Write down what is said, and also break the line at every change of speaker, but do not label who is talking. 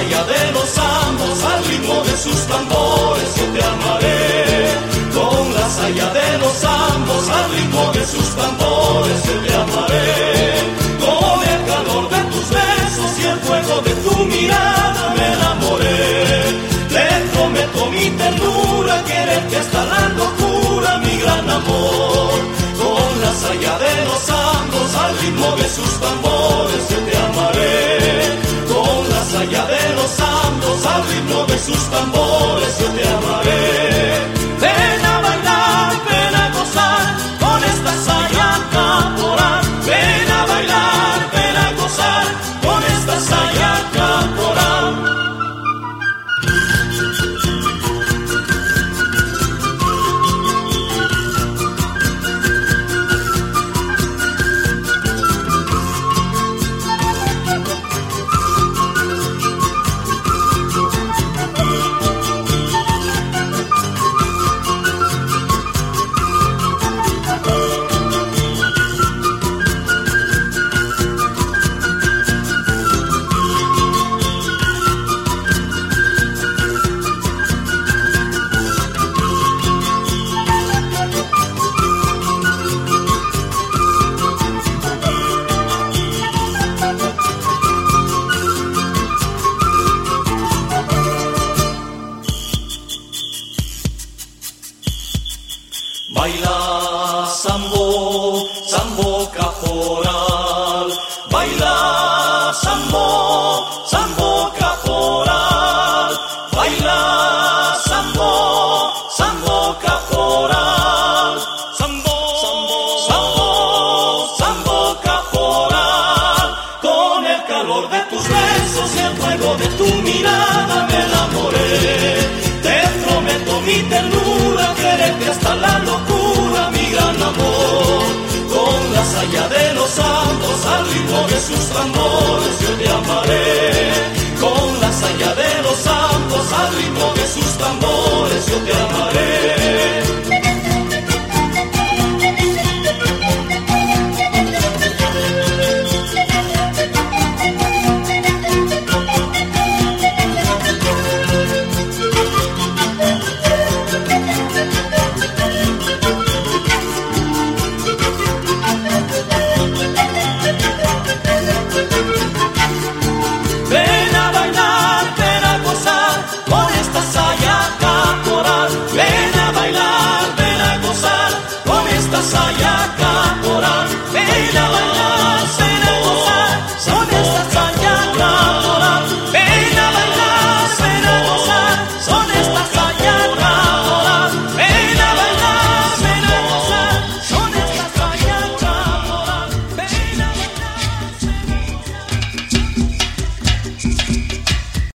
playa de los amos, al ritmo de sus tambores yo te amaré. Con la saya de los amos, al ritmo de sus tambores yo te amaré. Con el calor de tus besos y el fuego de tu mirada me enamoré. Te prometo mi ternura, quererte hasta la locura, mi gran amor. Con la saya de los amos, al ritmo de sus tambores. Sus tambores yo te amaré. Ven a bailar, ven a gozar con esta saya caporal. Ven a bailar, ven a gozar con esta saya caporal. Baila sambo, sambo caporal. Baila sambo, sambo caporal. Baila sambo, sambo caporal. Sambo, sambo, sambo, sambo caporal. Con el calor de tus besos y el fuego de tu mirada me enamoré. Te prometo mi ternura, Los santos al ritmo de sus tambores yo te amaré. Con la saya de los santos al ritmo de sus tambores.